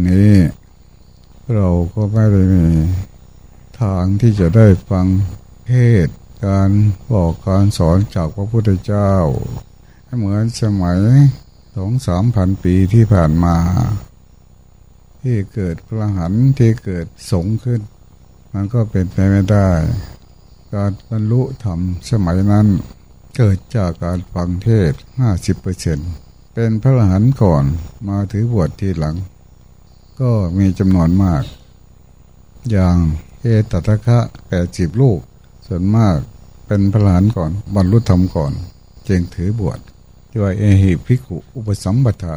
นนี้ เราก็ไม่ได้มีทางที่จะได้ฟังเทศการบอกการสอนจากพระพุทธเจ้า เหมือนสมัยสองสามพันปีที่ผ่านมา ที่เกิดพระหันที่เกิดสงขึ้น มันก็เป็นไปไม่ได้ การบรรลุธรรมสมัยนั้นเกิดจากการฟังเทศห้าสิบเปอร์เซ็นเป็นพระหันก่อนมาถือบวชทีหลัง ก็มีจำนวนมาก อย่างเอตตะคะแปดสิบลูก ส่วนมากเป็นพระหันก่อนบรรลุธรรมก่อน จึงถือบวชด้วยเอหิภิกขุอุปสัมปทา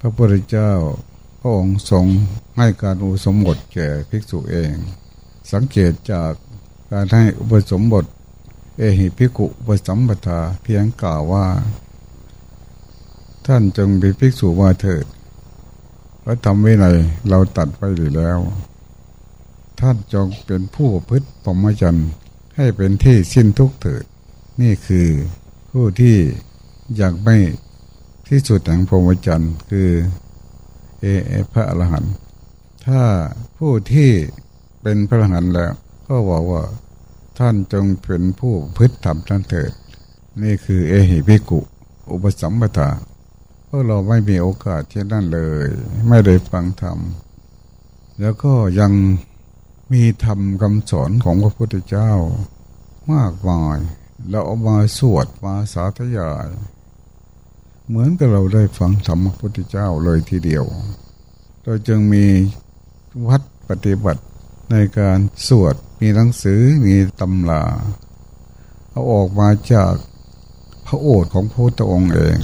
พระพุทธเจ้าพระองค์ทรงให้การอุปสมบทแก่ภิกษุเอง สังเกตจากการให้อุปสมบท เอหิภิกขุอุปสัมปทาเพียงกล่าวว่า ท่านจงเป็นภิกษุมาเถิด พระธรรมวินัยเราตัดไปหรือแล้ว ท่านจงเป็นผู้พึ่งพรหมจรรย์ให้เป็นที่สิ้นทุกข์เถิด นี่คือผู้ที่อยากไม่ที่สุดแห่งพรหมจรรย์คือเอพระอรหันต์ถ้าผู้ที่เป็นพระอรหันต์แล้ว ก็บอกว่าท่านจงเป็นผู้พึ่งธรรมท่านเถิด นี่คือเอหิภิกุ อุปสัมปทา พราะเราไม่มีโอกาสเช่นนั้นเลย ไม่ได้ฟังธรรม แล้วก็ยังมีธรรมคำสอนของพระพุทธเจ้ามากมายเราเอามาสวดมาสาธยาย เหมือนกับเราได้ฟังธรรมพระพุทธเจ้าเลยทีเดียว เราจึงมีวัดปฏิบัติในการสวดมีหนังสือมีตำราเอาออกมาจากพระโอษฐ์ของพระพุทธองค์เอง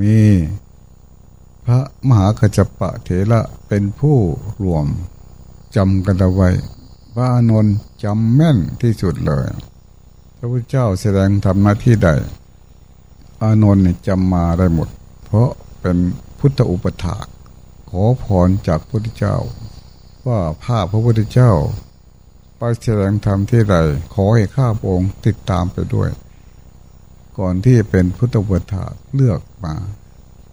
มีพระมหาขจปะเถระเป็นผู้รวมจำกันเอาไว้พระอานนท์จำแม่นที่สุดเลย พระพุทธเจ้าแสดงทำหน้าที่ใด อานนท์จำมาได้หมด เพราะเป็นพุทธอุปถาขอพรจากพระพุทธเจ้า ว่าภาพพระพุทธเจ้า ไปแสดงธรรมที่ใด ขอให้ข้าพระองค์ติดตามไปด้วย ก่อนที่เป็นพุทธอุปถาเลือกมา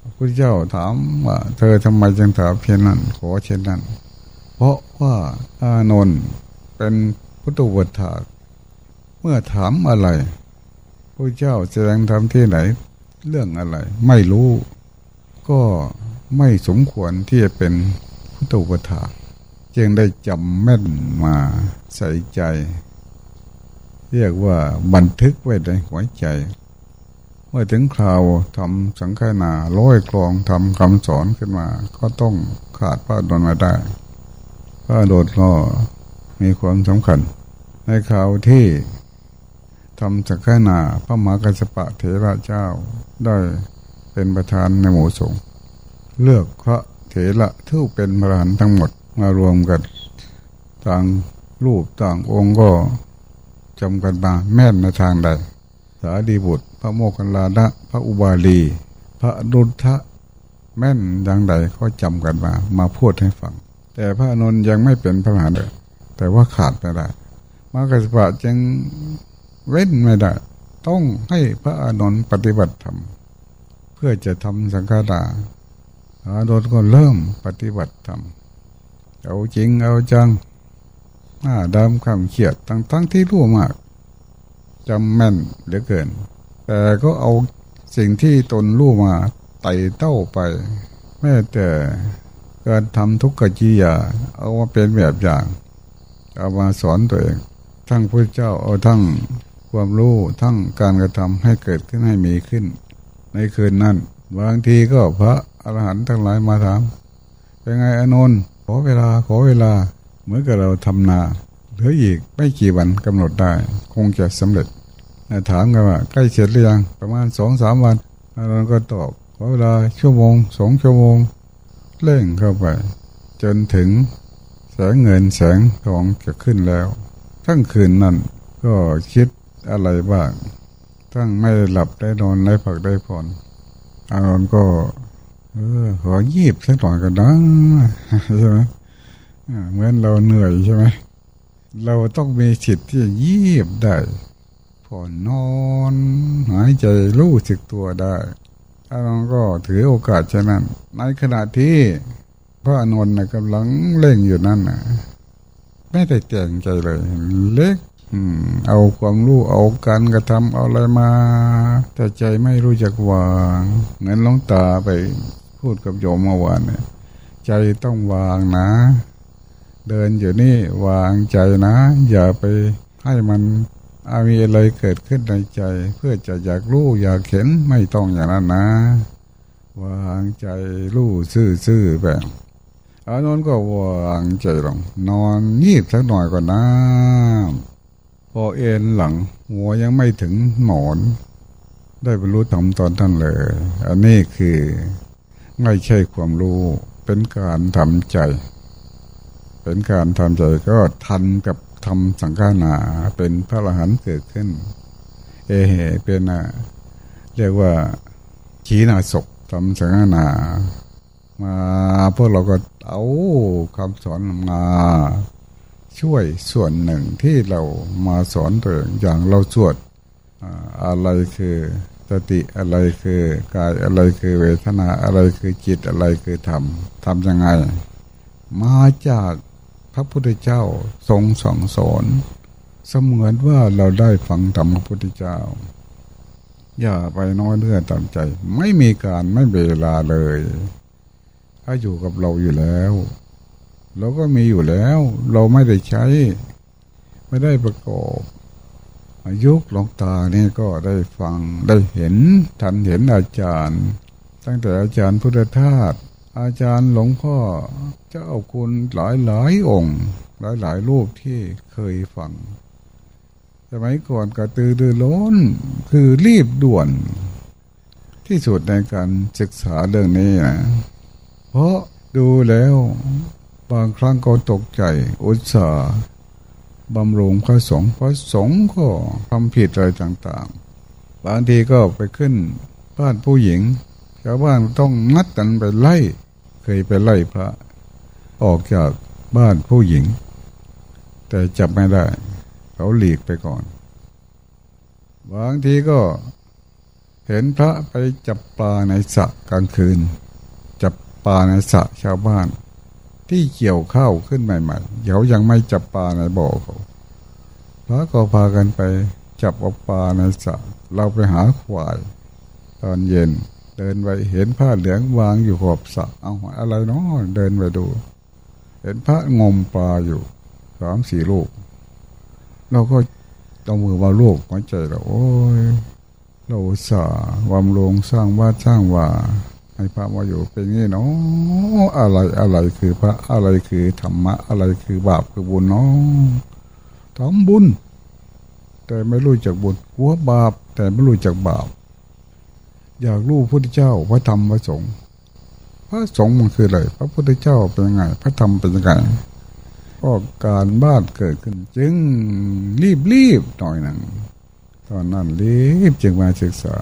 พระพุทธเจ้าถามว่า เธอทำไมจึงถามเพียงนั้น ขอเช่นนั้น เพราะว่าอานนท์เป็นพุทธวทาเมื่อถามอะไรพระเจ้าแสดงธรรมที่ไหน เรื่องอะไร ไม่รู้ ก็ไม่สมควรที่จะเป็นพุทธวทาจึงได้จำแม่นมาใส่ใจ เรียกว่าบันทึกไว้ในหัวใจ เมื่อถึงคราวทำสังฆนาร้อยกรองทำคำสอนขึ้นมา ก็ต้องขาดพระดนมาได้พระโดดก็มีความสำคัญ ในข่าวที่ทำสักนาพระมหากัสปะเถระเจ้าได้เป็นประธานในหมู่สงฆ์เลือกพระเถระที่เป็นพระหันทั้งหมดมารวมกันต่างรูปต่างองค์ก็จำกันมาแม่นในทางใด สาดีบุตร ระโมคคัลลานะ พระอุบาลี พระดุลทะแม่นอย่างใดก็จำกันมา มาพูดให้ฟัง แต่พระนนยังไม่เป็นพระมหาเลยแต่ว่าขาดไม่ได้มากสปะจึงเว้นไม่ได้ ต้องให้พระอานนท์ปฏิบัติธรรมเพื่อจะทำสังฆาราอานนท์ก็เริ่มปฏิบัติธรรมเอาจริงเอาจังหน้าดำคำเขียดตั้งทั้งที่รู้มากจำแม่นเหลือเกิน แต่ก็เอาสิ่งที่ตนรู้มาไต่เต้าไป แม้แต่การทำทุกขจิยาเอามาเป็นแบบอย่าง เอามาสอนตัวเอง ทั้งพระเจ้าเอาทั้งความรู้ทั้งการกระทำให้เกิดขึ้นให้มีขึ้น ในคืนนั้นบางทีก็พระอรหันต์ทั้งหลายมาถามเป็นไงอนนท์ขอเวลาขอเวลาเหมือนกับเราทำนาเหลืออีกไม่กี่วันกำหนดได้ คงจะสำเร็จ ถามกันว่าใกล้เสร็จหรือยังประมาณสองสามวันอาก็ตอบขอเวลาชั่วโมงสองชั่วโมงเร่งเข้าไป จนถึงแสงเงินแสงทองจะขึ้นแล้ว ทั้งคืนนั้นก็คิดอะไรบ้าง ทั้งไม่หลับได้นอนได้ผักได้ผ่อนอารมณ์ก็ เออขอยีบสักหน่อยกันนะใช่ไหมเหมือนเราเหนื่อยใช่ไหมเราต้องมีสิทธิ์ที่ยีบได้ ผ่อนนอนหายใจรู้สึกตัวได้อานนท์ก็ถือโอกาสเช่นนั้น ในขณะที่พระอานนท์กำลังเล่งอยู่นั่นนะไม่ได้แต่งใจเลย เล็กเอาความรู้เอาการกระทำเอาอะไรมาแต่ใจไม่รู้จักวางเงินลองตาไปพูดกับโยมเมื่อวานเนี่ยใจต้องวางนะ เดินอยู่นี่วางใจนะ อย่าไปให้มัน มีอะไรเกิดขึ้นในใจ เพื่อจะอยากรู้อยากเห็นไม่ต้องอย่างนั้นนะ วางใจรู้ซื่อๆแบบอานนก็วางใจลงนอนงีบสักหน่อยก่อนนะพอเอ็นหลัง หัวยังไม่ถึงหมอน ได้บรรลุธรรมตอนท่านเลย อันนี้คือไม่ใช่ความรู้เป็นการทำใจ เป็นการทำใจก็ทันกับ ทำสังฆานาเป็นพระอรหันต์เกิดขึ้น เอเหเป็นเรียกว่าขีนาศกทำสังฆานามาพวกเราก็เอาคำสอนมาช่วยส่วนหนึ่งที่เรามาสอนตัวอย่างเราสวดอะไรคือสติอะไรคือกายอะไรคือเวทนาอะไรคือจิตอะไรคือธรรมทำยังไง มาจาก พระพุทธเจ้าทรงสองสอนเสมือนว่าเราได้ฟังธรรมพระพุทธเจ้า อย่าไปน้อยเนื้อตามใจ ไม่มีการไม่เวลาเลย ถ้าอยู่กับเราอยู่แล้ว เราก็มีอยู่แล้ว เราไม่ได้ใช้ ไม่ได้ประกอบอายุหลงตานี่ก็ได้ฟังได้เห็นทันเห็นอาจารย์ ตั้งแต่อาจารย์พุทธทาส อาจารย์หลวงพ่อเจ้าคุณหลายหลายองค์ หลายหลายรูปที่เคยฟังสมัยก่อนกระตือรือร้นคือรีบด่วน ที่สุดในการศึกษาเรื่องนี้นะเพราะดูแล้วบางครั้งก็ตกใจ อุตส่าห์บำรุงพระสงฆ์พระสงฆ์ก็ทำผิดอะไรต่างๆ บางทีก็ไปขึ้นบ้านผู้หญิงชาวบ้านต้องนัดกันไปไล่ เคยไปไล่พระ ออกจากบ้านผู้หญิง แต่จับไม่ได้ เขาหลีกไปก่อน บางทีก็เห็นพระไปจับปลาในสระกลางคืน จับปลาในสระชาวบ้าน ที่เกี่ยวข้าวขึ้นใหม่ๆเดี๋ยวยังไม่จับปลาในบ่อเขาพระก็พากันไปจับปลาในสระเราไปหาควาย ตอนเย็น เดินไปเห็นผ้าเหลืองวางอยู่ขอบสระเอาอะไรเนาะเดินไปดู เห็นพระงมปลาอยู่สามสี่ลูก เราก็เอามือมาลูกหัวใจเราโอ้ยเราสาวำลงสร้างว่าสร้างว่าให้พระมาอยู่เป็นงี้เนาะอะไรอะไรคือพระอะไรคือธรรมะ อะไรคือบาปคือบุญเนาะทำบุญ แต่ไม่รู้จักบุญกลัวบาป แต่ไม่รู้จักบาป อยากรู้พระพุทธเจ้าพระธรรมพระสงฆ์พระสงฆ์มันคืออะไรพระพุทธเจ้าเป็นยังไง พระธรรมเป็นยังไงก็การบ้านเกิดขึ้น จึงรีบรีบหน่อยหนึ่งตอนนั้นรีบจึงมาศึกษา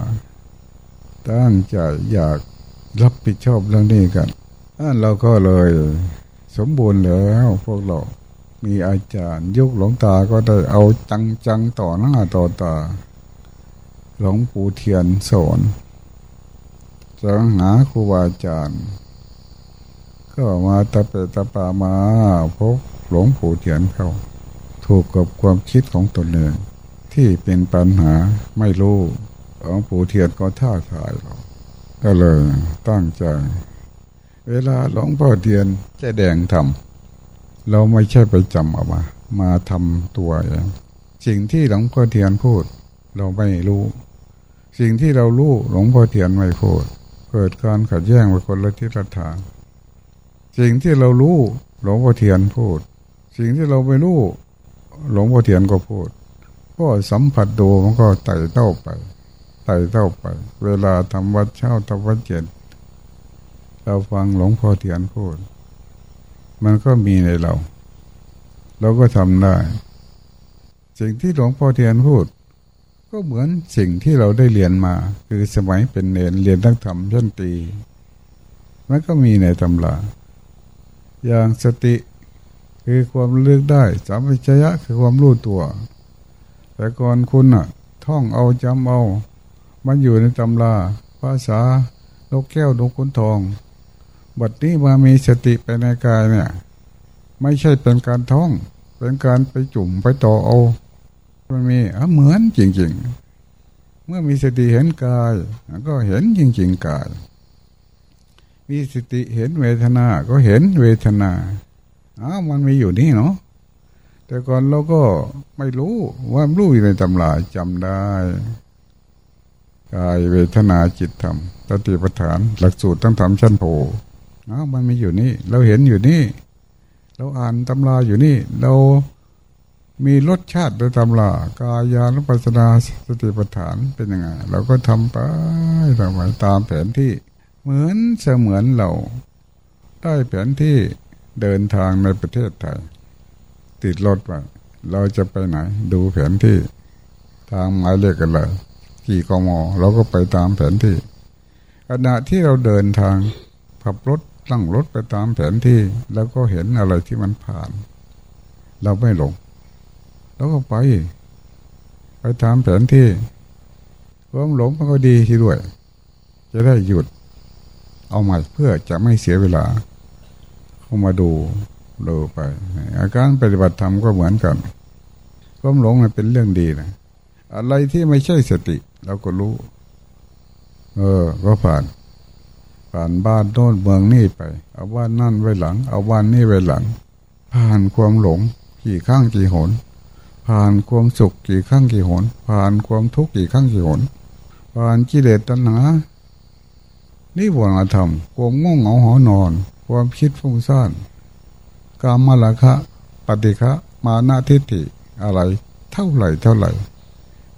ตั้งใจอยากรับผิดชอบเรื่องนี้กันเราก็เลย สมบูรณ์แล้วพวกเรา มีอาจารย์ยุคหลวงตาก็ได้เอาจังจังต่อหน้าต่อตาหลวงปู่เทียนสอน จะหาครูบาอาจารย์ ก็มาตะเปตะปามาพบหลวงปู่เทียนเขาถูกกับความคิดของตนเองที่เป็นปัญหาไม่รู้หลวงปู่เทียนก็ท้าทายเราก็เลยตั้งใจ เวลาหลวงพ่อเทียนแดงทำเราไม่ใช่ไปจำเอามา มาทำตัวเองสิ่งที่หลวงพ่อเทียนพูด เราไม่รู้ สิ่งที่เรารู้หลวงพ่อเทียนไม่พูด เกิดการขัดแย้งไปคนละทิศละทางสิ่งที่เรารู้หลวงพ่อเทียนพูด สิ่งที่เราไม่รู้หลวงพ่อเทียนก็พูดก็สัมผัสดูมันก็ไต่เต้าไปไต่เท่าไป เวลาทำวัดเช้าทำวัดเจ็ดเราฟังหลวงพ่อเทียนพูด มันก็มีในเรา เราก็ทำได้ สิ่งที่หลวงพ่อเทียนพูด ก็เหมือนสิ่งที่เราได้เรียนมา คือสมัยเป็นเนรเรียนทั้งธรรมชั้นตีมันก็มีในตำราอย่างสติคือความเลือกได้สามัญชยะคือความรู้ตัว แต่ก่อนคุณอะท่องเอาจำเอา มันอยู่ในตำราภาษานกแก้วนกขุนทองบัดนี้มามีสติไปในกายเนี่ย ไม่ใช่เป็นการท่อง เป็นการไปจุ่มไปต่อเอา มันมีเหมือนจริง ๆ เมื่อมีสติเห็นกาย ก็เห็นจริง ๆ กาย มีสติเห็นเวทนา ก็เห็นเวทนาอ้ามันมีอยู่นี่เนาะแต่ก่อนเราก็ไม่รู้ว่ารู้อยู่ในตำราจำได้กายเวทนาจิตธรรมตติปฐาน หลักสูตรต้องทำชั้นโพอ้ามันมีอยู่นี่ เราเห็นอยู่นี่ เราอ่านตำราอยู่นี่ เรา มีรสชาติโดยตำรากายานุปัสสนาสติปัฏฐานเป็นยังไงเราก็ทำไปทำไปตามแผนที่เหมือนเสมือนเรา ได้แผนที่เดินทางในประเทศไทย ติดรถไปเราจะไปไหน ดูแผนที่ ทางหมายเลขกันเลยกี่กมเราก็ไปตามแผนที่ขณะที่เราเดินทางขับรถตั้งรถไปตามแผนที่ แล้วก็เห็นอะไรที่มันผ่าน เราไม่หลง แล้วก็ไป ไปตามแผนที่ความหลงมันก็ดีที่ด้วย จะได้หยุด เอาใหม่เพื่อจะไม่เสียเวลา เข้ามาดูดูไป อาการปฏิบัติธรรมก็เหมือนกันความหลงมันเป็นเรื่องดีนะอะไรที่ไม่ใช่สติเราก็รู้ เออ ก็ผ่าน ผ่านบ้านโน้นเมืองนี่ไป เอาบ้านนั่นไว้หลัง เอาบ้านนี่ไว้หลัง ผ่านความหลงกี่ข้างกี่หน ผ่านความสุขกี่ครั้งกี่หน ผ่านความทุกข์กี่ครั้งกี่หน ผ่านกิเลสตัณหานี่วรธรรมความง่วงเหงาหอนอน ความคิดฟุ้งซ่านกามมาลคะ ปฏิฆะมานาทิฏฐิอะไร เท่าไหร่เท่าไหร่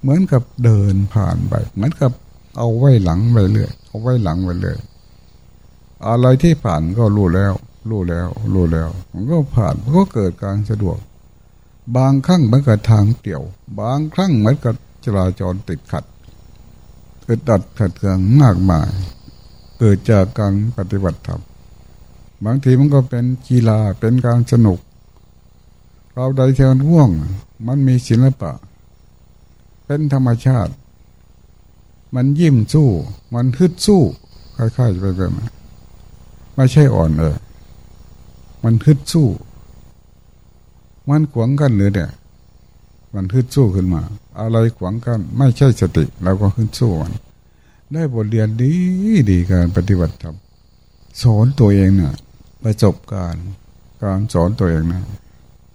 เหมือนกับเดินผ่านไปเหมือนกับเอาไว้หลังไปเรื่อยเอาไว้หลังไปเรื่อยอะไรที่ผ่านก็รู้แล้ว รู้แล้ว รู้แล้ว มันก็ผ่านมันก็เกิดการสะดวก บางครั้งเหมือนกับทางเตี่ยว บางครั้งเหมือนกับจราจรติดขัดเกิดดัดขัดเคืองมากมาย เกิดจากการปฏิบัติธรรมบางทีมันก็เป็นกีฬาเป็นการสนุก เราใดเชิญว่วง มันมีศิลปะ เป็นธรรมชาติ มันยิ้มสู้ มันฮึดสู้คล้ายๆไปแบบนั้นไม่ใช่อ่อนเลยมันฮึดสู้ มันขวางกันหรือเนี่ย มันขึ้นสู้ขึ้นมา อะไรขวางกัน ไม่ใช่สติเราก็ขึ้นสู้มันได้บทเรียนดีดีการปฏิบัติธรรมสอนตัวเองเนี่ยประสบการณ์การสอนตัวเองนะ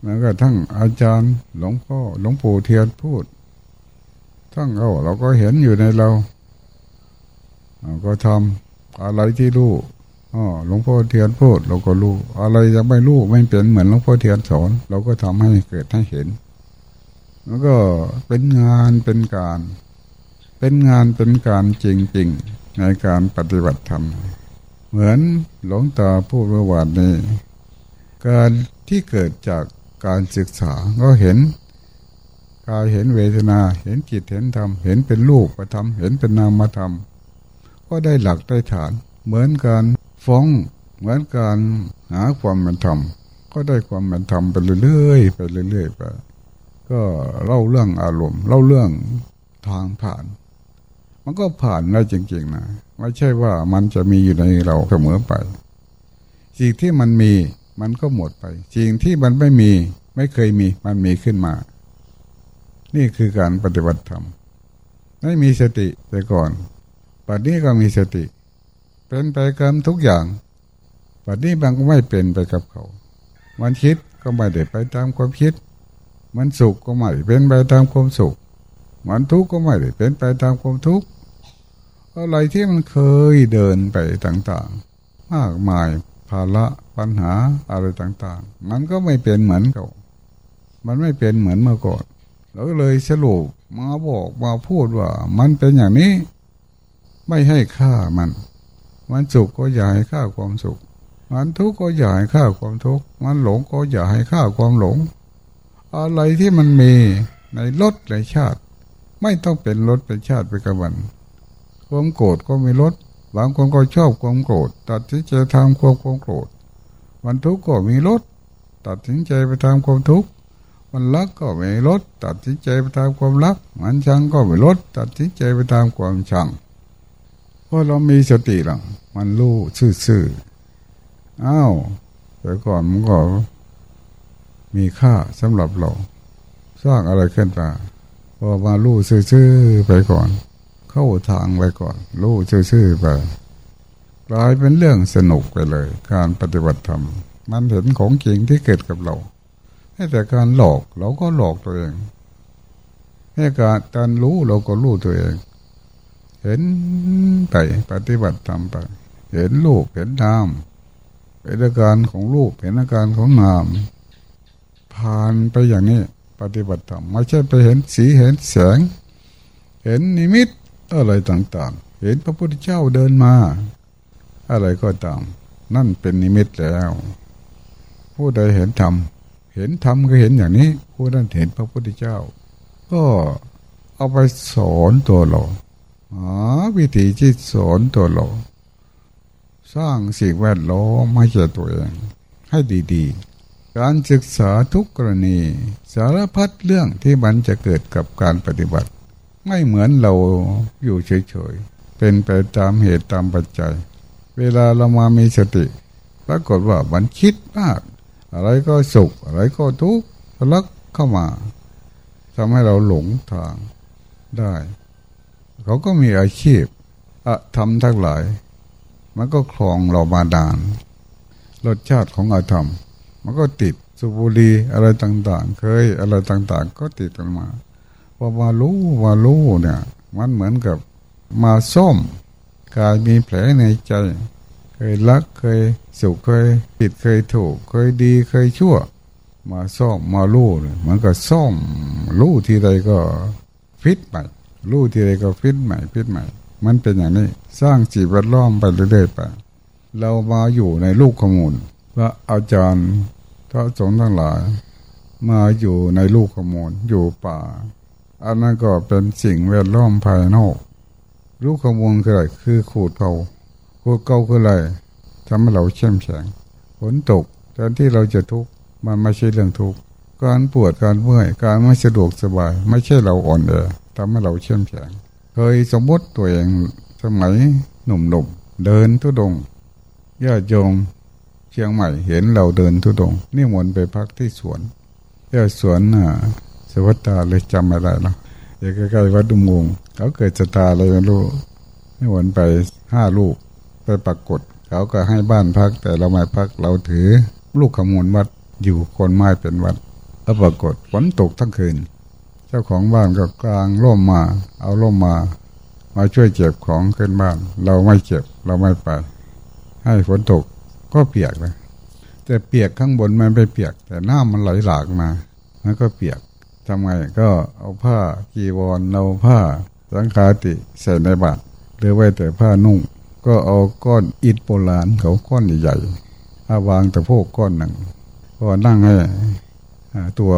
แล้วก็ทั้งอาจารย์หลวงพ่อหลวงปู่เทียนพูด ทั้งเราเราก็เห็นอยู่ในเราเราก็ทำอะไรที่รู้ อ๋อหลวงพ่อเทียนพูดเราก็รู้ อะไรจะไม่รู้ไม่เป็นเหมือนหลวงพ่อเทียนสอน เราก็ทำให้เกิดให้เห็น แล้วก็เป็นงานเป็นการ เป็นงานเป็นการจริงๆในการปฏิบัติธรรม เหมือนหลวงตาพูดเมื่อวานนี้ การที่เกิดจากการศึกษาก็เห็นกายเห็นเวทนาเห็นจิตเห็นธรรมเห็นเป็นรูปธรรมเห็นเป็นนามธรรมก็ได้หลักได้ฐาน เหมือนกัน ฟ้องเหมือนการหาความเป็นธรรม ก็ได้ความเป็นธรรมไปเรื่อยๆไปเรื่อยๆไป ก็เล่าเรื่องอารมณ์เล่าเรื่องทางผ่าน มันก็ผ่านได้จริงๆนะไม่ใช่ว่ามันจะมีอยู่ในเราเสมอไป สิ่งที่มันมีมันก็หมดไป สิ่งที่มันไม่มีไม่เคยมีมันมีขึ้นมา นี่คือการปฏิบัติธรรม ไม่มีสติแต่ก่อนปัจจุบันก็มีสติ เป็นไปกับทุกอย่างปัจนี้บางก็ไม่เป็นไปกับเขา มันคิดก็ไม่ได้ไปตามความคิด มันสุขก็ไม่เป็นไปตามความสุข มันทุกข์ก็ไม่ได้เป็นไปตามความทุกข์ อะไรที่มันเคยเดินไปต่างๆ มากมายภาระปัญหาอะไรต่างๆ มันก็ไม่เป็นเหมือนเก่า มันไม่เป็นเหมือนเมื่อก่อนเราก็เลยสรุปมาบอกมาพูดว่า มันเป็นอย่างนี้ ไม่ให้ค่ามัน มันสุขก็อย่าให้ฆ่าความสุข มันทุกข์ก็อย่าให้ฆ่าความทุกข์ มันหลงก็อย่าให้ฆ่าความหลง อะไรที่มันมีในรถในชาติ ไม่ต้องเป็นรถเป็นชาติไปกับมันความโกรธก็มีรถบางคนก็ชอบความโกรธตัดสินใจทำความความโกรธมันทุกข์ก็มีรถตัดสินใจไปทำความทุกข์มันรักก็มีรถตัดสินใจไปตามความรัก มันชังก็มีรถตัดสินใจไปตามความชัง พอเรามีสติหลังมันรู้ซื่อๆอ้าวแต่ก่อนมันก็มีค่าสำหรับเรา สร้างอะไรขึ้นมาพอมาลู่ซื่อๆไปก่อน เข้าทางไปก่อนลู่ซื่อๆไปกลายเป็นเรื่องสนุกไปเลย การปฏิบัติธรรม มันเห็นของจริงที่เกิดกับเราให้แต่การหลอกเราก็หลอกตัวเองให้การการรู้เราก็รู้ตัวเอง เห็นไปปฏิบัติธรรมไป เห็นรูปเห็นนามเห็นอาการของรูปเห็นอาการของนามผ่านไปอย่างนี้ ปฏิบัติธรรมไม่ใช่ไปเห็นสีเห็นแสง เห็นนิมิตอะไรต่างๆ เห็นพระพุทธเจ้าเดินมา อะไรก็ตาม นั่นเป็นนิมิตแล้ว ผู้ใดเห็นธรรมเห็นธรรมก็เห็นอย่างนี้ ผู้นั้นเห็นพระพุทธเจ้า ก็เอาไปสอนตัวเรา หาวิธีที่สอนตัวเรา สร้างสิ่งแวดล้อมให้แก่ตัวเองให้ดีๆ การศึกษาทุกกรณีสารพัดเรื่องที่มันจะเกิดกับการปฏิบัติ ไม่เหมือนเราอยู่เฉยๆ เป็นไปตามเหตุตามปัจจัย เวลาเรามามีสติปรากฏว่ามันคิดมาก อะไรก็สุข อะไรก็ทุกข์ทะลักเข้ามาทำให้เราหลงทางได้ เขาก็มีอาชีพอะทำทั้งหลาย มันก็คลองเรามาดานรสชาติของอาธรรม มันก็ติดสุบุรีอะไรต่าง ๆ เคยอะไรต่าง ๆ ก็ติดกันมาพอมารู้มารู้เนี่ย มันเหมือนกับมาซ่อมกายมีแผลในใจ เคยรักเคยสุขเคยผิดเคยถูก เคยดีเคยชั่ว มาซ่อมมาลู่เนี่ยมันก็ซ่อมลู่ทีใดก็ฟิตให ม่ลู่ทีใดก็ฟิตใหม่ฟิตใหม่ มันเป็นอย่างนี้ สร้างจีบแวดล้อมไปเรื่อยๆไปเรามาอยู่ในลูกขมูลพระอาจารย์พระสงฆ์ทั้งหลาย มาอยู่ในลูกขมูลอยู่ป่า อันนั้นก็เป็นสิ่งแวดล้อมภายนอก ลูกขมูลคืออะไรคือขูดเกาขูดเกาคืออะไรทำให้เราเข้มแข็งฝนตกแทนที่เราจะทุกข์มันไม่ใช่เรื่องทุกข์การปวดการเมื่อยการไม่สะดวกสบาย ไม่ใช่เราอ่อนแอ ทำให้เราเข้มแข็งเคยสมมติตัวเองสมัยหนุ่มๆเดินทุดงญาติโยมเชียงใหม่เห็นเราเดินทุดงนี่มนไปพักที่สวนญาติสวนน่ะสวัสดาเลยจำไม่ได้แล้วอยู่ใกล้ๆวัดดุมงเขาเกิดจะตาอะไรไม่รู้นี่มนไปห้าลูกไปปรากฏ เขาก็ให้บ้านพัก แต่เราไม่พักเราถือ ลูกขมูลวัดอยู่คนไม้เป็นวัดแล้วปรากฏฝนตกทั้งคืน เจ้าของบ้านก็กลางร่มมา เอาร่มมา มาช่วยเจ็บของขึ้นบ้าน เราไม่เจ็บเราไม่ไป ให้ฝนตกก็เปียกนะแต่เปียกข้างบนมันไม่เปียก แต่น้ามันไหลหลากมามันก็เปียกทำไงก็เอาผ้ากีวรเอาผ้าสังคาติใส่ในบาตรหรือไว้แต่ผ้านุ่ง ก็เอาก้อนอิฐโบราณเขาก้อนใหญ่ๆเอาวางแตะโพกก้อนหนึ่งก็นั่งให้ตัว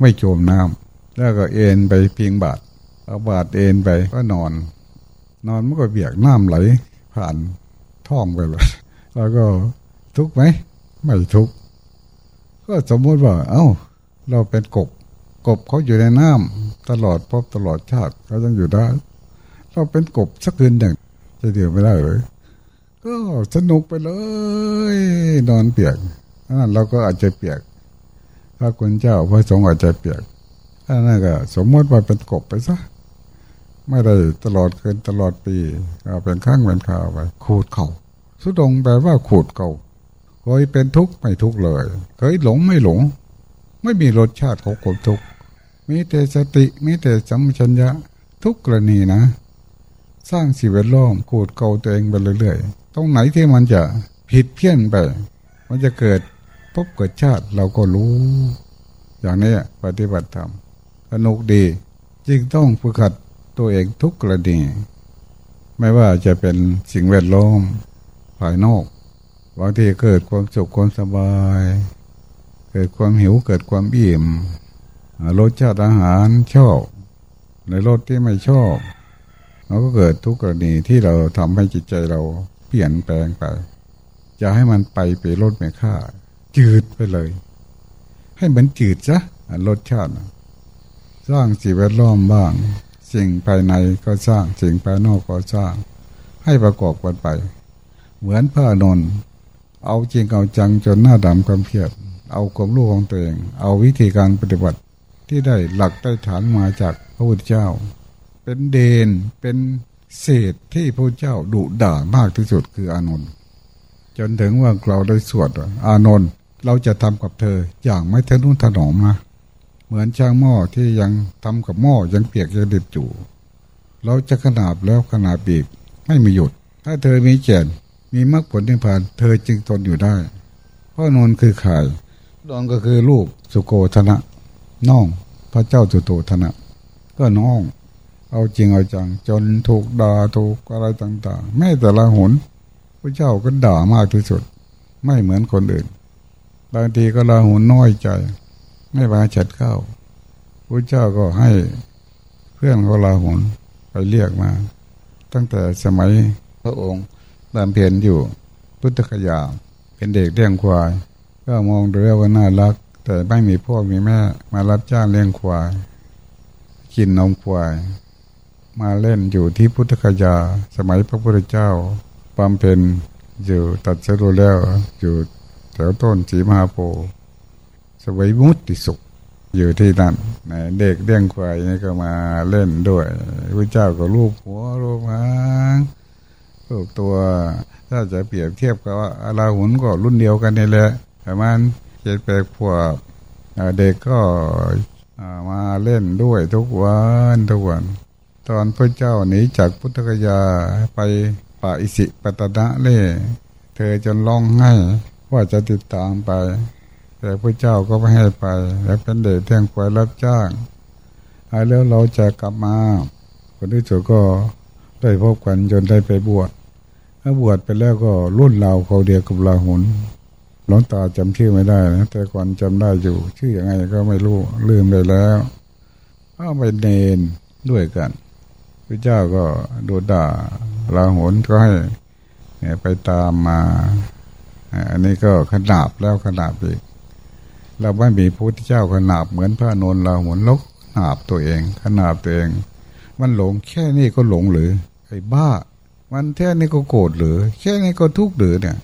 ไม่โจมน้ำ แล้วก็เอ็นไปพิงบาดเอาบาดเอ็นไปก็นอน นอนมันก็เบียกน้ำไหล ผ่านท้องไปเลยแล้วก็ทุกไหมไม่ทุกก็สมมติว่า เอา้า เราเป็นกบ กบเขาอยู่ในน้ำตลอดพบตลอดชาติเขายังอยู่ได้ เราเป็นกบสักคืนหนึ่งจะเดียวไม่ได้เลยก็สนุกไปเลย นอนเปียกเราก็อาจจะเปียกพระคุณเจ้าพระสงฆ์อาจจะเปียก อันนั้นก็ สมมติว่าเป็นกบไปซะไม่ได้ตลอดคืนตลอดปีก็เป็นข้างเป็นข่าวไปขูดเขา่าสุดงแปลว่าขูดเก่าเคยเป็นทุกข์ไม่ทุกข์เลย เคยหลงไม่หลง ไม่มีรสชาติของความทุกข์มีแต่สติมีแต่สัมชัญญะทุกกรณีนะ สร้างสิ่งแวดล้อมขูดเก่าตัวเองไปเรื่อยๆตรงไหนที่มันจะผิดเพี้ยนไป มันจะเกิดพบเกิดชาติเราก็รู้ อย่างนี้ปฏิบัติธรรม สนุกดี จึงต้องฝึกหัดตัวเองทุกกรณีไม่ว่าจะเป็นสิ่งแวดล้อมภายนอกบางทีเกิดความสุขความสบาย เกิดความหิวเกิดความอิ่มรสชาติอาหารชอบในรสที่ไม่ชอบเราก็เกิดทุกกรณีที่เราทำให้จิตใจเราเปลี่ยนแปลงไป จะให้มันไปไปรสไม่ค่า จืดไปเลย ให้มันจืดซะรสชาติ สร้างสิ่งแวดล้อมบ้าง สิ่งภายในก็สร้างสิ่งภายนอกก็สร้าง ให้ประกอบกันไป เหมือนพระนนท์เอาจริงเอาจังจนหน้าดำความเพียรเอาความรู้ของตัวเอง เอาวิธีการปฏิบัติที่ได้หลักได้ฐานมาจากพระพุทธเจ้า เป็นเดนเป็นเศษที่พระเจ้าดุด่ามากที่สุดคืออานนท์จนถึงว่าเราได้สวดอานนท์เราจะทำกับเธออย่างไม่ทะนุถนอมนะ เหมือนช่างหม้อที่ยังทำกับหม้อยังเปียกยังดิบอยู่เราจะขนาบแล้วขนาบอีกไม่มีหยุด ถ้าเธอมีเจนมีมรรคผลนิพพาน เธอจึงทนอยู่ได้พราะนนคือข่ดองก็คือลูกสุโกธนะน้องพระเจ้าสุโตธนะ ก็น้อง เอาจริงเอาจัง จนถูกด่าถูกอะไรต่าง ๆ แม่แต่ละหนพระเจ้าก็ด่ามากที่สุด ไม่เหมือนคนอื่นบางทีก็ลาหุนน้อยใจ ไม่มาจัดเข้าพระเจ้าก็ให้เพื่อนเขาลาหุนไปเรียกมา ตั้งแต่สมัยพระองค์บำเพ็ญอยู่พุทธคยาเป็นเด็กเลี้ยงควาย ก็มองดูว่าน่ารัก แต่ไม่มีพ่อมีแม่ มารับจ้างเลี้ยงควาย กินนมควาย มาเล่นอยู่ที่พุทธคยา สมัยพระพุทธเจ้าบำเพ็ญอยู่ตัดสรุแล้วอยู่แถวต้นสีมหาโพธิ์ สวยมุติสุข อยู่ที่นั่นเด็กเลี้ยงควายนี่ก็มาเล่นด้วยพระเจ้าก็รูปหัวรูปหางลูกตัว ถ้าจะเปรียบเทียบกับว่าอาลาหุนก็รุ่นเดียวกันนี่แหละประมาณเจ็ดแปดขวบเด็กก็มาเล่นด้วยทุกวันทุกวัน ตอนพระเจ้าหนีจากพุทธกยาไปป่าอิสิปตนะเล่ เธอจนร้องไห้ว่าจะติดตามไป แต่พระเจ้าก็ไม่ให้ไป แล้วเป็นเด็กเที่ยงควายรับจ้างแล้วเราจะกลับมาคนที่สุดก็ได้พบกันจนได้ไปบวชถ้าบวชไปแล้วก็รุ่นเราเขาเดียวกับลาหุนหลวงตาจำชื่อไม่ได้นะแต่ก่อนจำได้อยู่ ชื่ออยังไงก็ไม่รู้ลืมไปแล้วก็ไปเนนด้วยกันพระเจ้าก็ดูด่าลาหุนก็ให้ไปตามมา อันนี้ก็ขนาบแล้วขนาบอีก เราไม่มีพระพุทธเจ้าขนาบเหมือนพระนนท์เราเหุนลกขนาบตัวเองขนาบตัวเอง มันหลงแค่นี้ก็หลงหรือไอ้บ้า มันแค่นี้ก็โกรธหรือแค่นี้ก็ทุกข์หรือเนี่ย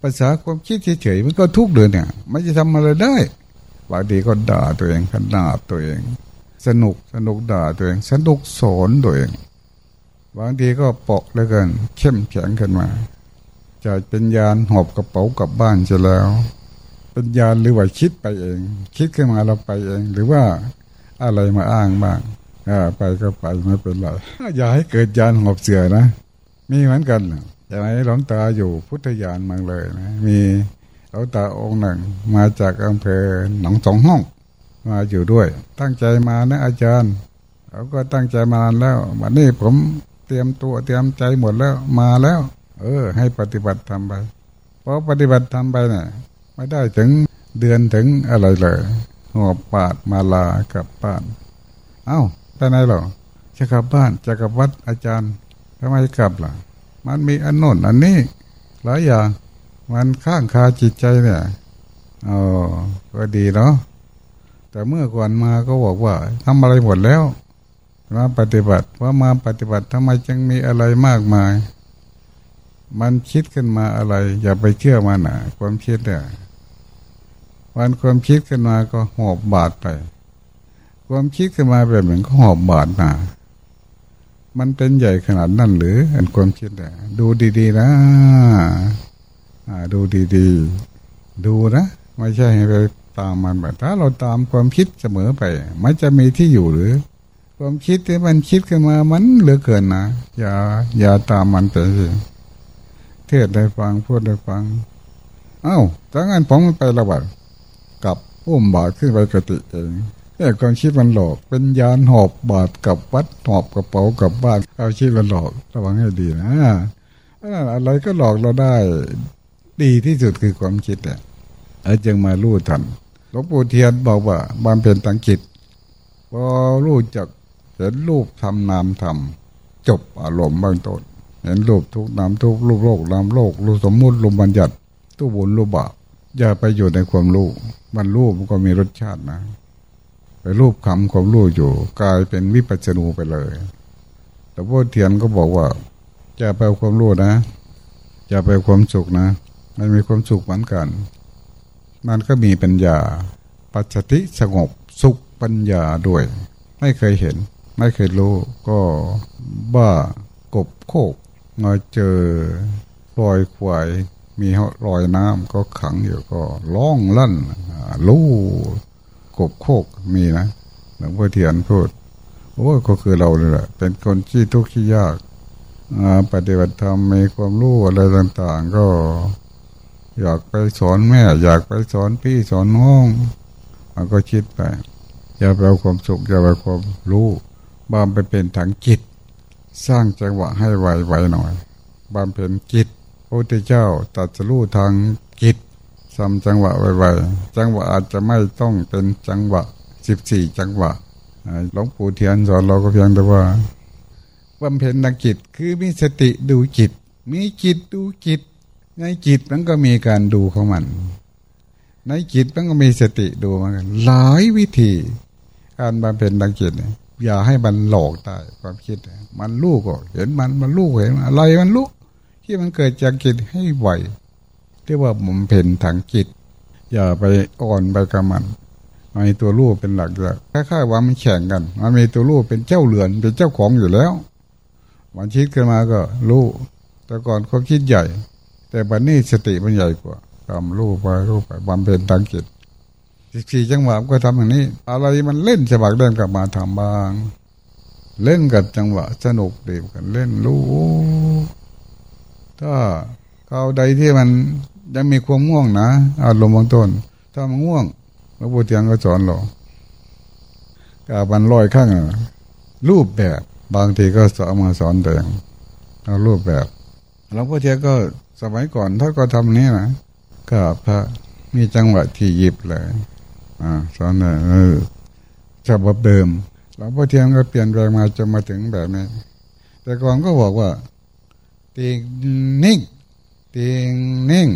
ภาษาความคิดเฉยๆมันก็ทุกข์หรือเนี่ยไม่จะทำอะไรได้บางทีก็ด่าตัวเองขนาบตัวเอง สนุกสนุกด่าตัวเองสนุกสอนตัวเองบางทีก็เปาะแล้วกันเข้มแข็งขึ้นมาจะเป็นยานหอบกระเป๋ากลับบ้านจะแล้ว เป็นยานหรือว่าคิดไปเอง คิดขึ้นมาเราไปเอง หรือว่าอะไรมาอ้างบ้างอ่าไปก็ไปไม่เป็นไรอย่าให้เกิดยานหอบเสือนะ มีเหมือนกันอย่างไรหลวงตาอยู่พุทธยานมังเลยนะมีหลวงตาองค์หนึ่งมาจากอำเภอหนองสองห้อง มาอยู่ด้วย ตั้งใจมานะอาจารย์เขาก็ตั้งใจมานานแล้ววันนี้ผมเตรียมตัวเตรียมใจหมดแล้วมาแล้ว เออ ให้ปฏิบัติทำไปเพราะปฏิบัติทำไปเนี่ย ไม่ได้ถึงเดือนถึงอะไรเลยหอบปาดมาลากลับบ้าน เอา้าไปไหนหรอจะกลับบ้านจะกลับวัดอาจารย์ทำไมกลับล่ะ มันมีอันโน้นอันนี้ หลายอย่าง มันข้างคาจิตใจเนี่ยอ๋อก็ดีเนาะแต่เมื่อก่อนมาก็บอกว่าทำอะไรหมดแล้วมาปฏิบัติว่ามาปฏิบัติทำไมจึงมีอะไรมากมาย มันคิดขึ้นมาอะไร อย่าไปเชื่อมันนะความคิดเนี่ยวันความคิดขึ้นมาก็หอบบาดไป ความคิดขึ้นมาแบบหนึ่งก็หอบบาดมามันเป็นใหญ่ขนาดนั้นหรืออันความคิดอะดูดีๆนะดูดีๆ ดูนะ ไม่ใช่ให้ไปตามมันแบบถ้าเราตามความคิดเสมอไป มันจะมีที่อยู่หรือ ความคิดที่มันคิดขึ้นมามันเหลือเกินนะอย่าอย่าตามมันไปสิ เทศได้ฟังพูดได้ฟัง เอา้าถ้างั้นผมไประบาดกับอุ้มบาดขึ้นไปกติเองแต่ความคิดมันหลอก เป็นยานหอบบาดกับวัดหอบกระเป๋ากับบ้านเอาคิดมันหลอกระวังให้ดีนะอะไรก็หลอกเราได้ ดีที่สุดคือความคิดเนี่ยไอ้จึงมาลู่ทันหลวงปู่เทียนบอกว่าบำเพ็ญตังจิตพอรู้จักเห็นรูปทำนามทำจบอารมณ์บางต้น เห็นรูปทุกนามทุกรูปโลกนามโลกรูปสมมุติรูปบัญญัติตู้บุญรูปบาปอย่าไปอยู่ในความรู้มันรู้มันก็มีรสชาตินะ ไปรูปคำความรู้อยู่กลายเป็นวิปัจจนูไปเลยแต่พ่อเทียนก็บอกว่าจจะไปความรู้นะจะไปความสุขนะมันมีความสุขเหมือนกัน มันก็มีปัญญา ปัจจิสงบสุขปัญญาด้วย ไม่เคยเห็น ไม่เคยรู้ ก็บ้ากบโคก มาเจอรอยควายมีรอยน้ำก็ขังอยู่ก็ร้องลั่นลู่กบโคกมีนะหลวงพ่อเทียนพูดโอ้ก็คือเราเลยแหละเป็นคนที่ทุกข์ที่ยากปฏิบัติธรรมมีความรู้อะไรต่าง ๆ ก็ อยากไปสอนแม่ อยากไปสอนพี่สอนน้องมันก็คิดไป อย่าไปเอาความสุขอย่าไปความรู้บ้ามไปเป็นทางจิต สร้างจังหวะให้ไวๆหน่อยบามเป็นจิตพระพุทธเจ้าตัดสู้ทางจิตซ้ำจังหวะไวๆจังหวะอาจจะไม่ต้องเป็นจังหวะสิบสี่จังหวะหลวงปู่เทียนสอนเราก็เพียงแต่ว่าบำเพ็ญทางจิตคือมีสติดูจิต มีจิตดูจิต ในจิตมันก็มีการดูของมัน ในจิตมันก็มีสติดูมันหลายวิธี การบำเพ็ญทางจิตเนี่ย อย่าให้มันหลอกได้ความคิด มันลูกก็เห็นมันมันลูกเห็นอะไรมันลูกที่มันเกิดจากจิตให้ไหวเรียกว่าบำเพ็ญทางจิต อย่าไปอ่อนไปกับมันมีตัวลูกเป็นหลักเลยคล้ายๆว่ามันแข่งกันมันมีตัวลูกเป็นเจ้าเรือนเป็นเจ้าของอยู่แล้วมันคิดขึ้นมาก็รู้แต่ก่อนความคิดใหญ่ แต่บัดนนี้สติมันใหญ่กว่าทำรู้ไปรู้ไปบำเพ็ญทางจิต สิบสี่จังหวะก็ทำอย่างนี้ อะไรมันเล่นสบักเล่นกลับมาทำบาง เล่นกับจังหวะสนุกเดีกันเล่นรู้ถ้าเขาใดที่มันยังมีความง่วงนะอารมณ์บางต้น ถ้ามันง่วงพระพุทธเจ้าก็สอนเรากาบันลอยข้างรูปแบบ บางทีก็สอนมาสอนแต่งเอารูปแบบหลวงพ่อเทียก็สมัยก่อนท่านก็ทำนี้นะก็พระมีจังหวะที่หยิบเลย อ่าสอนเลยเออฉบับเดิมหลวงพ่อเทียนก็เปลี่ยนแปลงมาจนมาถึงแบบนี้ แต่ก่อนก็บอกว่าเตียงนิ่งเตียงนิ่ง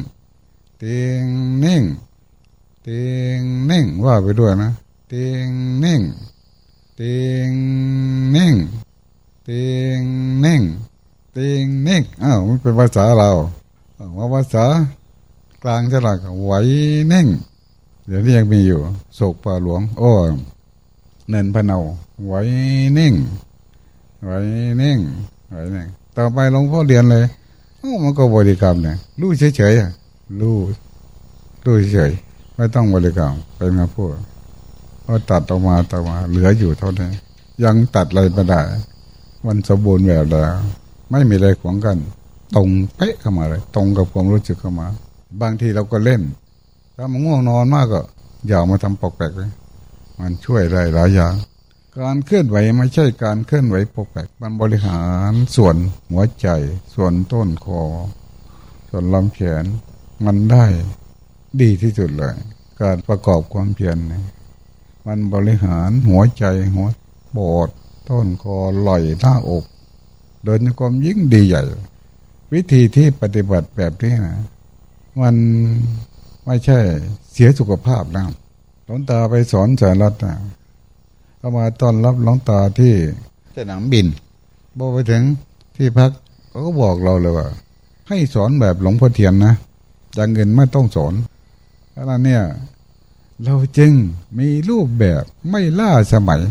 เตียงนิ่งเตียงนิ่งว่าไปด้วยนะเตียงนิ่งเตียงนิ่งเตียงเน่งเตียงเน่งอ้าวมันเป็นภาษาเราว่าภาษากลางจะหลักไหวเน่ง เดี๋ยวนี้ยังมีอยู่โศกป่าหลวง โอ้เนินพะเนาไหวเน่งไหวเน่งไหวเน่งต่อไปหลวงพ่อเรียนเลยโอ้มันก็บริกรรมเนี่ยรู้เฉยๆรู้รู้เฉยไม่ต้องบริกรรมเป็นมาพูดก็ตัดออกมาต่อมา เหลืออยู่เท่านี้ยังตัดอะไรไม่ได้มันสมบูรณ์แบบแล้วไม่มีอะไรขวางกัน ตรงเป๊ะเข้ามาเลย ตรงกับความรู้สึกเข้ามา บางทีเราก็เล่น ถ้ามันง่วงนอนมากก็ อย่ามาทำปกแปกเลยมันช่วยได้หลายอย่าง การเคลื่อนไหวไม่ใช่การเคลื่อนไหวปกแปกมันบริหารส่วนหัวใจ ส่วนต้นคอ ส่วนลำแขน มันได้ดีที่สุดเลย การประกอบความเพียรมันบริหารหัวใจหัวปอดต้นคอไหล่หน้าอกเดินความยิ่งดีใหญ่ วิธีที่ปฏิบัติแบบนี้นะมัน ไม่ใช่เสียสุขภาพนะหลวงตาไปสอนสายรัดนะเข้ามาตอนรับหลวงตาที่สนามบินบอกไปถึงที่พักเขาก็บอกเราเลยว่า ให้สอนแบบหลวงพ่อเทียนนะอย่างเงินไม่ต้องสอนเพราะนั้นเนี่ย เราจึงมีรูปแบบไม่ล่าสมัย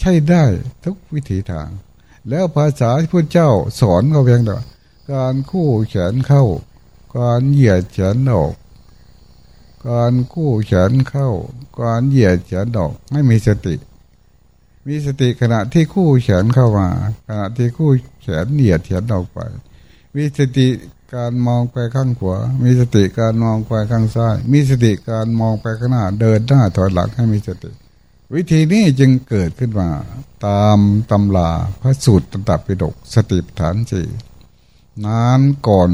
ใช่ได้ทุกวิถีทาง แล้วภาษาที่พระเจ้าสอนก็เพียงแต่การคู่แขนเข้า การเหยียดแขนออก การคู่แขนเข้า การเหยียดแขนออกไม่มีสติ มีสติขณะที่คู่แขนเข้ามา ขณะที่คู่แขนเหยียดแขนออกไป มีสติการมองไปข้างขวา มีสติการมองไปข้างซ้าย มีสติการมองไปข้างหน้า เดินหน้าถอยหลังให้มีสติ วิธีนี้จึงเกิดขึ้นมา ตามตำลาพระสูตรตับปิดกสติปัฏฐานสี่นานก่อน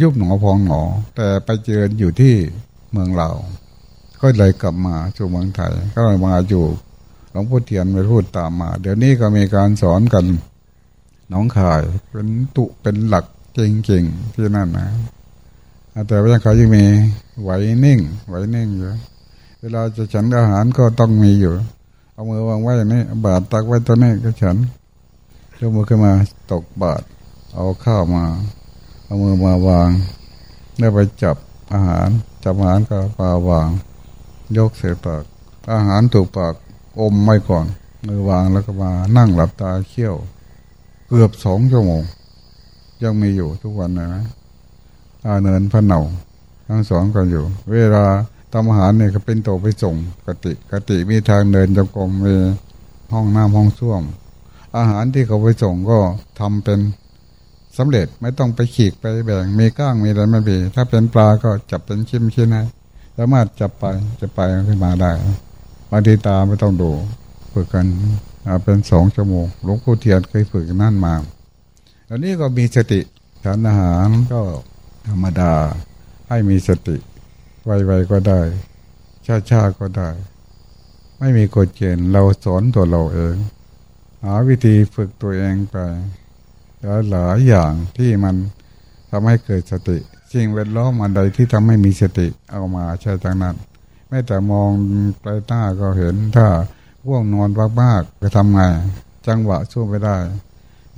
ยุบหนอพองหนอ แต่ไปเจออยู่ที่เมืองเรา ก็เลยกลับมาสู่เมืองไทย ก็เลยมาอยู่หลวงพ่อเทียนไปพูดตามมา เดี๋ยวนี้ก็มีการสอนกันน้องขายเป็นตุเป็นหลักจริงๆที่นั่นนะแต่ว่าเขายังมีไหวนิ่ง ไหวนิ่งอยู่เวลาจะฉันอาหารก็ต้องมีอยู่ เอามือวางไว้นี้บาดตักไว้ตัวนี้ก็ฉันยกมือขึ้นมาตกบาตรเอาข้าวมา เอามือมาวาง แล้วไปจับอาหาร จับอาหารก็ปาวาง ยกเสปาก อาหารถูกปากอมไม่ก่อน มือวางแล้วก็มานั่งหลับตาเคี่ยว เกือบสองชั่วโมง ยังมีอยู่ทุกวันนะอาเนินพระเนาทั้งสองกันอยู่ เวลาทำอาหารเนี่ยก็เป็นโตไปส่งกติกติมีทางเดินจงกรมมีห้องน้ำห้องส้วม อาหารที่เขาไปส่งก็ทำเป็น สำเร็จไม่ต้องไปขีกไปแบ่งมีก้างมีอะไรไม่มีถ้าเป็นปลาก็จับเป็นชิ้นชิ้นนะสามารถจับไปจะไปขึ้นมาได้บางทีตาไม่ต้องดูฝึกกันเป็นสองชั่วโมงหลวงปู่เทียนเคยฝึกนั่นมาอันนี้ก็มีสติทานอาหารก็ธรรมดาให้มีสติ ไวๆก็ได้ช้าๆก็ได้ ไม่มีกฎเกณฑ์เราสอนตัวเราเอง หาวิธีฝึกตัวเองไป หลายอย่างที่มันทำให้เกิดสติสิ่งแวดล้อมอันใดที่ทำให้มีสติเอามาใช้จังนั้นแม้แต่มองไปหน้าก็เห็นถ้าว่วงนอนมากๆจะทำไงจังหวะช่วยไม่ได้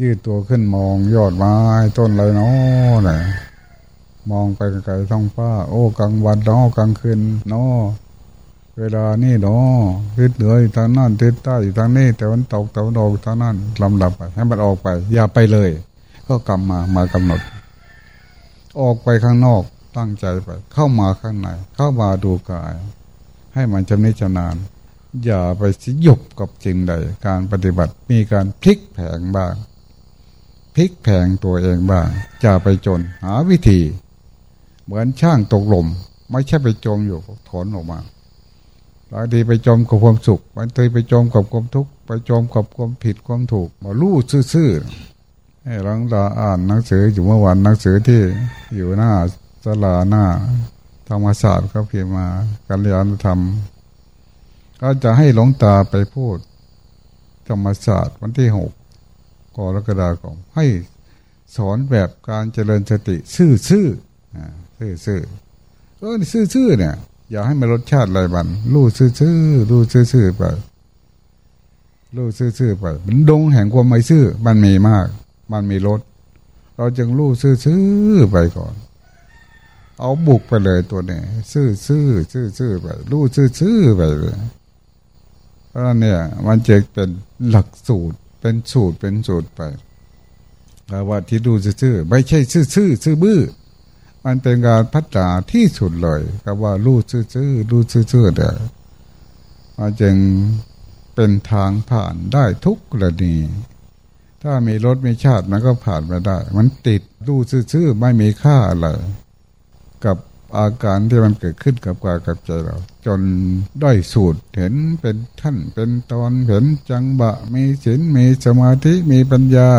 ยืดตัวขึ้นมองยอดไม้ต้นอะไรเนาะนมองไปไกลท้องฟ้า โอ้กลางวันเนาะกลางคืนเนาะ เวลานี่เนาะทิศเหนืออยู่ทางนั้นทิศใต้อยู่ทางนี้ แต่วันตกแต่วันออกทางนั้นลำดับไป ให้มันออกไป อย่าไปเลย ก็กลับมามากำหนด ออกไปข้างนอกตั้งใจไป เข้ามาข้างใน เข้ามาดูกาย ให้มันจำนิจนาน อย่าไปสยบกับจริงใด การปฏิบัติมีการพลิกแผงบ้างพลิกแผงตัวเองบ้างจะไปจนหาวิธี เหมือนช่างตกหลมไม่ใช่ไปจมอยู่ถอนออกมา บางทีไปจมกับความสุขบางทีไปจมกับความทุกข์ไปจมกับความผิดความถูกมาลู่ซื่อๆให้หลังตาอ่านหนังสืออยู่เมื่อวันหนังสือที่อยู่หน้าสลาหน้าธรรมศาสตร์ก็เพียมากัลยาณธรรม ก็จะให้หลงตาไปพูด ธรรมศาสตร์วันที่หกกรกฎาคมให้สอนแบบการเจริญสติซื่อซื่อซื่อซื่อเออซื่อซื่อเนี่ย อย่าให้มันรสชาติอะไรบันรู้ซื่อซื่อรู้ซื่อซื่อไปรู้ซื่อซื่อไปมันดงแห่งความไม่ซื่อ มันมีมาก มันมีรสเราจึงรู้ซื่อซื่อไปก่อน เอาบุกไปเลยตัวนี้ซื่อซื่อซื่อซื่อไปรู้ซื่อซื่อไปเลยเพราะเนี่ย มันจะเป็นหลักสูตร เป็นสูตรเป็นสูตรไปแต่ว่าที่ดูซื่อไม่ใช่ซื่อซื่อซื่อบื้อ มันเป็นการพัฒนาที่สุดเลยกับว่ารู้ซื่อๆรู้ซื่อๆเด้อมันจึงเป็นทางผ่านได้ทุกกรณีถ้ามีรถมีชาติมันก็ผ่านไปได้ มันติดรู้ซื่อๆไม่มีค่าอะไรกับอาการที่มันเกิดขึ้นกับกายกับใจเรา จนได้สูตรเห็นเป็นท่านเป็นตอนเห็นจังบะ มีศีลมีสมาธิมีปัญญา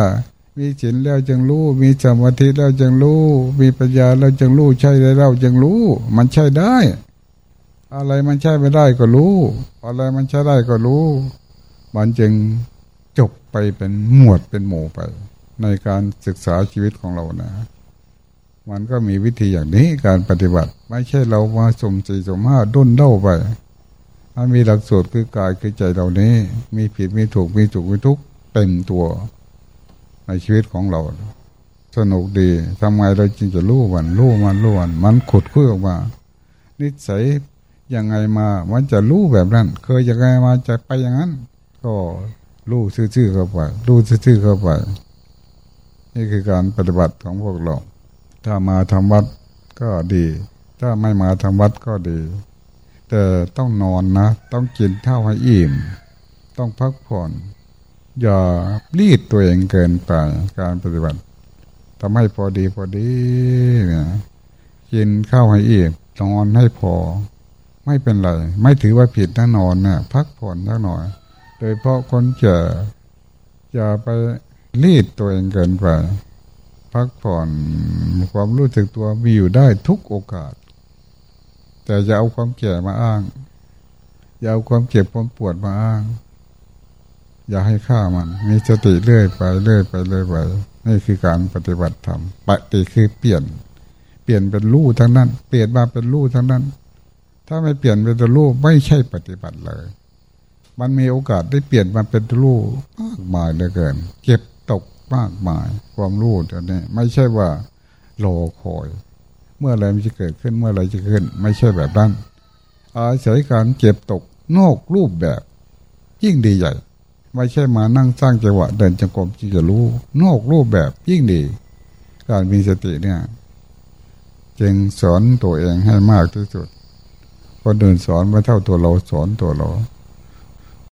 มีศีลแล้วจึงรู้ มีสมาธิแล้วจึงรู้ มีปัญญาแล้วจึงรู้ ใช่แล้วจึงรู้ มันใช่ได้ อะไรมันใช่ไม่ได้ก็รู้ อะไรมันใช่ได้ก็รู้ มันจึงจบไปเป็นหมวดเป็นหมู่ไป ในการศึกษาชีวิตของเรานะ มันก็มีวิธีอย่างนี้การปฏิบัติ ไม่ใช่เรามาสมสี่สมห้าด้นเล่าไปมันมีหลักสูตรคือกายคือใจเรานี้ มีผิดมีถูกมีถูกมีทุกเต็มตัว ในชีวิตของเรา สนุกดีทำไงเราจึงจะรู้มันรู้มันรู้มันมันขุดคุ้ยออกมานิสัยยังไงมา มันจะรู้แบบนั้น เคยยังไงมาจะไปอย่างนั้น ก็รู้ซื่อๆเข้าไปรู้ซื่อๆเข้าไป นี่คือการปฏิบัติของพวกเรา ถ้ามาทำวัดก็ดี ถ้าไม่มาทำวัดก็ดี แต่ต้องนอนนะ ต้องกินเท่าให้อิ่ม ต้องพักผ่อน อย่ารีดตัวเองเกินไปการปฏิบัติทำให้พอดีพอดีเนี่ยกินข้าวให้อิ่มนอนให้พอ ไม่เป็นไร ไม่ถือว่าผิดนะนอนเนี่ยพักผ่อนสักหน่อย โดยเพราะคนเจออย่าไปรีดตัวเองเกินไปพักผ่อนความรู้สึกตัวมีอยู่ได้ทุกโอกาส แต่อย่าเอาความแก่มาอ้าง อย่าเอาความเจ็บความปวดมาอ้าง อย่าให้ค่ามัน มีสติเรื่อยไปเรื่อยไปเรื่อยไปนี่คือการปฏิบัติธรรมปฏิคือเปลี่ยน เปลี่ยนเป็นรูทั้งนั้น เปลี่ยนมาเป็นรูทั้งนั้น ถ้าไม่เปลี่ยนเป็นรูไม่ใช่ปฏิบัติเลย มันมีโอกาสได้เปลี่ยนมาเป็นรูมากมายเหลือเกิน เก็บตกมากมาย ความรู้ตัวนี้ ไม่ใช่ว่ารอคอย เมื่อไรมันจะเกิดขึ้นเมื่อไรจะขึ้น ไม่ใช่แบบนั้นอาศัยการเจ็บตกนอกรูปแบบ ยิ่งดีใหญ่ ไม่ใช่มานั่งสร้างจังหวะเดินจงกรมที่จะรู้นอกรูปแบบยิ่งดี การมีสติเนี่ยจึงสอนตัวเองให้มากที่สุดคนอื่นสอนไม่เท่าตัวเราสอนตัวเรา